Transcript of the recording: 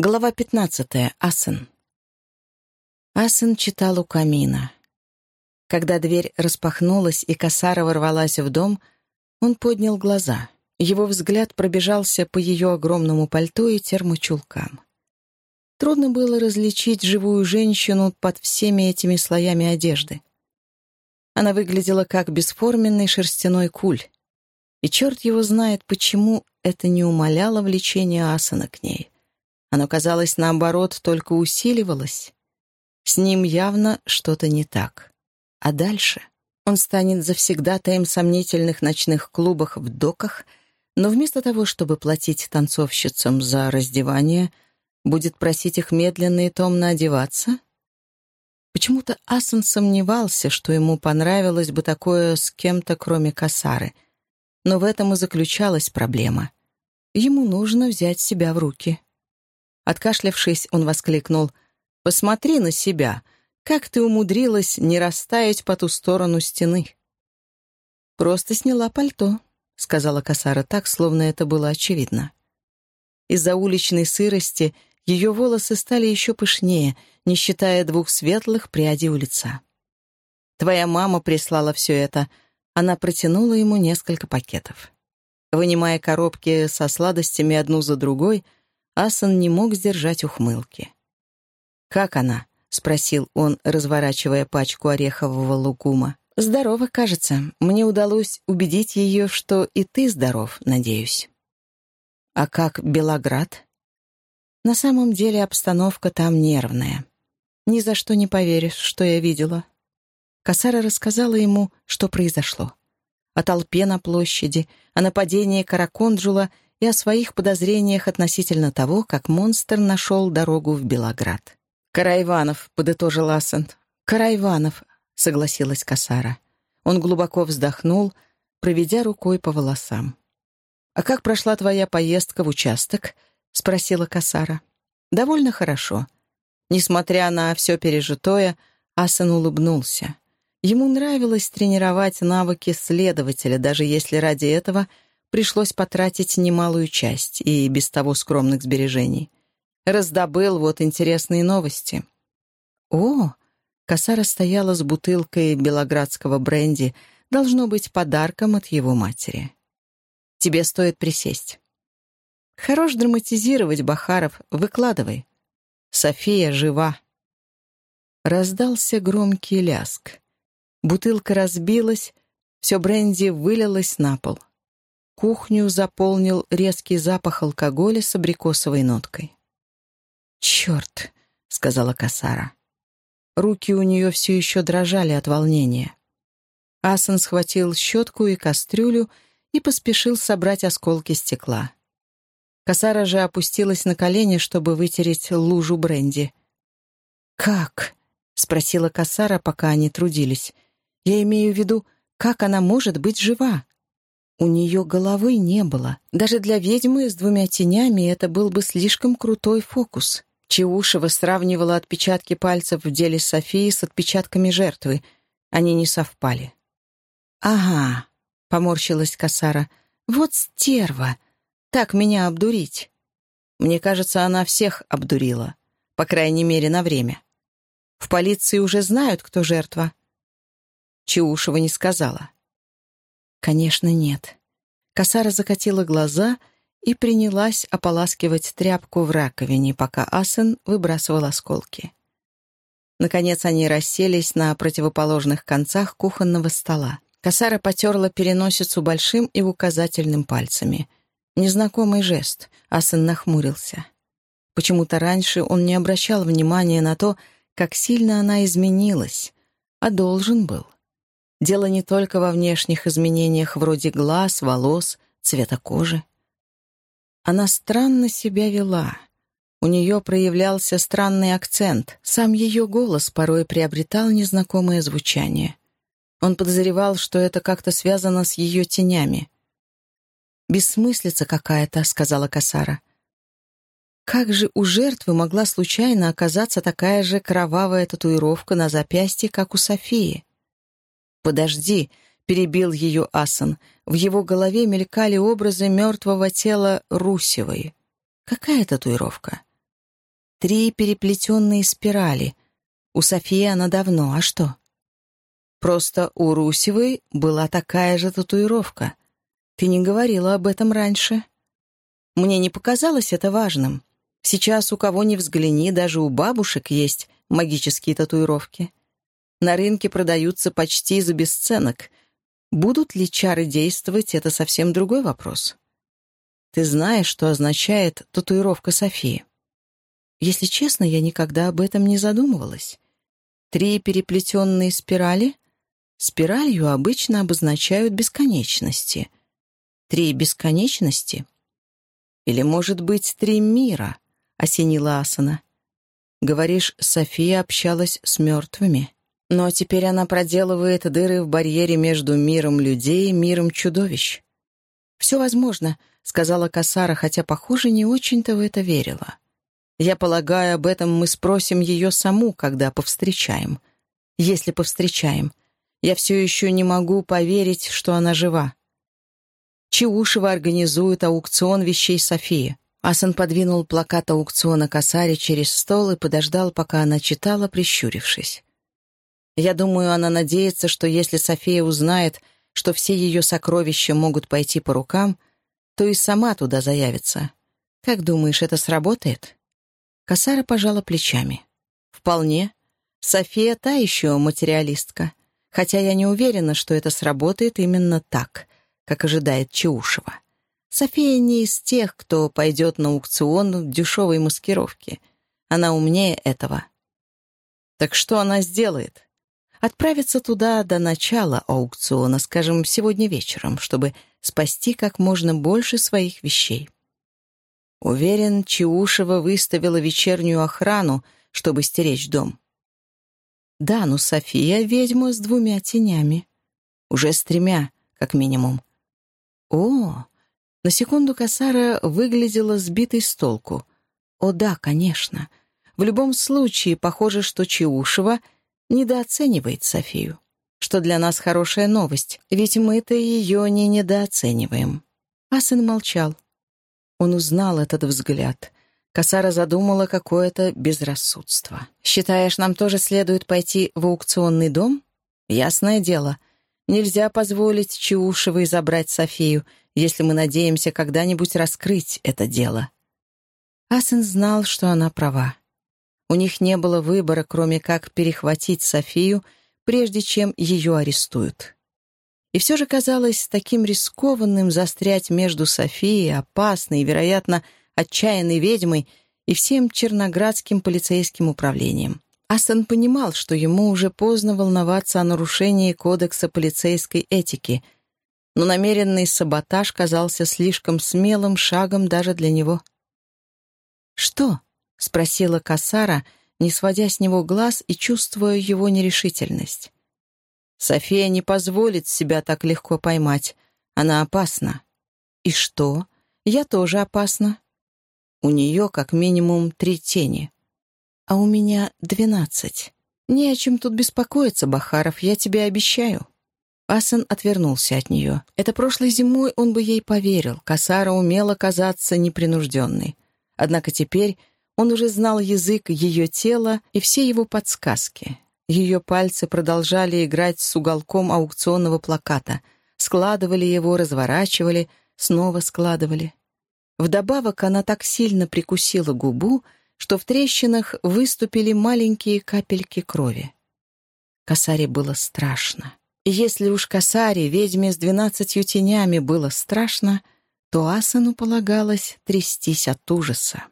Глава 15. Асен. Асен читал у камина. Когда дверь распахнулась и Касара ворвалась в дом, он поднял глаза. Его взгляд пробежался по ее огромному пальто и термочулкам. Трудно было различить живую женщину под всеми этими слоями одежды. Она выглядела как бесформенный шерстяной куль. И черт его знает, почему это не умаляло влечение Асана к ней — оно, казалось, наоборот, только усиливалось. С ним явно что-то не так. А дальше он станет завсегдатаем сомнительных ночных клубах в доках, но вместо того, чтобы платить танцовщицам за раздевание, будет просить их медленно и томно одеваться? Почему-то Асан сомневался, что ему понравилось бы такое с кем-то, кроме Касары. Но в этом и заключалась проблема. Ему нужно взять себя в руки. Откашлявшись, он воскликнул. «Посмотри на себя! Как ты умудрилась не растаять по ту сторону стены!» «Просто сняла пальто», — сказала Касара так, словно это было очевидно. Из-за уличной сырости ее волосы стали еще пышнее, не считая двух светлых прядей у лица. «Твоя мама прислала все это», она протянула ему несколько пакетов. Вынимая коробки со сладостями одну за другой — Асан не мог сдержать ухмылки. «Как она?» — спросил он, разворачивая пачку орехового лукума. «Здорово, кажется. Мне удалось убедить ее, что и ты здоров, надеюсь». «А как Белоград?» «На самом деле обстановка там нервная. Ни за что не поверишь, что я видела». Касара рассказала ему, что произошло. О толпе на площади, о нападении Караконджула — и о своих подозрениях относительно того, как монстр нашел дорогу в Белоград. «Карайванов», — подытожил Ассент. «Карайванов», — согласилась Касара. Он глубоко вздохнул, проведя рукой по волосам. «А как прошла твоя поездка в участок?» — спросила Касара. «Довольно хорошо». Несмотря на все пережитое, Асан улыбнулся. Ему нравилось тренировать навыки следователя, даже если ради этого — пришлось потратить немалую часть и без того скромных сбережений. Раздобыл вот интересные новости. О, Косара стояла с бутылкой белоградского бренди, должно быть подарком от его матери. Тебе стоит присесть. Хорош драматизировать, Бахаров, выкладывай. София жива. Раздался громкий ляск. Бутылка разбилась, все бренди вылилось на пол. Кухню заполнил резкий запах алкоголя с абрикосовой ноткой. «Черт!» — сказала Касара. Руки у нее все еще дрожали от волнения. Асан схватил щетку и кастрюлю и поспешил собрать осколки стекла. Касара же опустилась на колени, чтобы вытереть лужу бренди. «Как?» — спросила Касара, пока они трудились. «Я имею в виду, как она может быть жива?» У нее головы не было. Даже для ведьмы с двумя тенями это был бы слишком крутой фокус. Чеушева сравнивала отпечатки пальцев в деле Софии с отпечатками жертвы. Они не совпали. «Ага», — поморщилась Касара, — «вот стерва! Так меня обдурить!» Мне кажется, она всех обдурила. По крайней мере, на время. В полиции уже знают, кто жертва. Чеушева не сказала. Конечно, нет. Косара закатила глаза и принялась ополаскивать тряпку в раковине, пока Асен выбрасывал осколки. Наконец они расселись на противоположных концах кухонного стола. Косара потерла переносицу большим и указательным пальцами. Незнакомый жест. Асен нахмурился. Почему-то раньше он не обращал внимания на то, как сильно она изменилась, а должен был. Дело не только во внешних изменениях вроде глаз, волос, цвета кожи. Она странно себя вела. У нее проявлялся странный акцент. Сам ее голос порой приобретал незнакомое звучание. Он подозревал, что это как-то связано с ее тенями. «Бессмыслица какая-то», — сказала Касара. Как же у жертвы могла случайно оказаться такая же кровавая татуировка на запястье, как у Софии? «Подожди», — перебил ее Асан. В его голове мелькали образы мертвого тела Русевой. «Какая татуировка?» Три переплетенные спирали. У Софии она давно, а что? Просто у Русевой была такая же татуировка. Ты не говорила об этом раньше. Мне не показалось это важным. Сейчас у кого ни взгляни, даже у бабушек есть магические татуировки. На рынке продаются почти за бесценок. Будут ли чары действовать, это совсем другой вопрос. Ты знаешь, что означает татуировка Софии? Если честно, я никогда об этом не задумывалась. Три переплетенные спирали? Спиралью обычно обозначают бесконечности. Три бесконечности? Или, может быть, три мира? Осенила Асана. Говоришь, София общалась с мертвыми. Но теперь она проделывает дыры в барьере между миром людей и миром чудовищ. «Все возможно», — сказала Касара, хотя, похоже, не очень-то в это верила. «Я полагаю, об этом мы спросим ее саму, когда повстречаем. Если повстречаем. Я все еще не могу поверить, что она жива». Чаушева организует аукцион вещей Софии. Асан подвинул плакат аукциона Касаре через стол и подождал, пока она читала, прищурившись. Я думаю, она надеется, что если София узнает, что все ее сокровища могут пойти по рукам, то и сама туда заявится. Как думаешь, это сработает?» Косара пожала плечами. «Вполне. София та еще материалистка. Хотя я не уверена, что это сработает именно так, как ожидает Чаушева. София не из тех, кто пойдет на аукцион в дешевой маскировке. Она умнее этого». «Так что она сделает?» Отправиться туда до начала аукциона, скажем, сегодня вечером, чтобы спасти как можно больше своих вещей. Уверен, Чаушева выставила вечернюю охрану, чтобы стеречь дом. Да, но София — ведьма с двумя тенями. Уже с тремя, как минимум. О, на секунду Касара выглядела сбитой с толку. О да, конечно. В любом случае, похоже, что Чаушева — недооценивает Софию. Что для нас хорошая новость, ведь мы-то ее не недооцениваем. А сын молчал. Он узнал этот взгляд. Косара задумала какое-то безрассудство. «Считаешь, нам тоже следует пойти в аукционный дом?» «Ясное дело. Нельзя позволить Чаушевой забрать Софию, если мы надеемся когда-нибудь раскрыть это дело». Асен знал, что она права. У них не было выбора, кроме как перехватить Софию, прежде чем ее арестуют. И все же казалось таким рискованным застрять между Софией, опасной и, вероятно, отчаянной ведьмой, и всем черноградским полицейским управлением. Астон понимал, что ему уже поздно волноваться о нарушении кодекса полицейской этики, но намеренный саботаж казался слишком смелым шагом даже для него. «Что?» — спросила Касара, не сводя с него глаз и чувствуя его нерешительность. «София не позволит себя так легко поймать. Она опасна». «И что? Я тоже опасна». «У нее как минимум три тени». «А у меня двенадцать. Не о чем тут беспокоиться, Бахаров, я тебе обещаю». Асан отвернулся от нее. Это прошлой зимой он бы ей поверил. Касара умела казаться непринужденной. Однако теперь он уже знал язык ее тела и все его подсказки. Ее пальцы продолжали играть с уголком аукционного плаката, складывали его, разворачивали, снова складывали. Вдобавок она так сильно прикусила губу, что в трещинах выступили маленькие капельки крови. Косаре было страшно. И если уж Косаре, ведьме с двенадцатью тенями, было страшно, то Асану полагалось трястись от ужаса.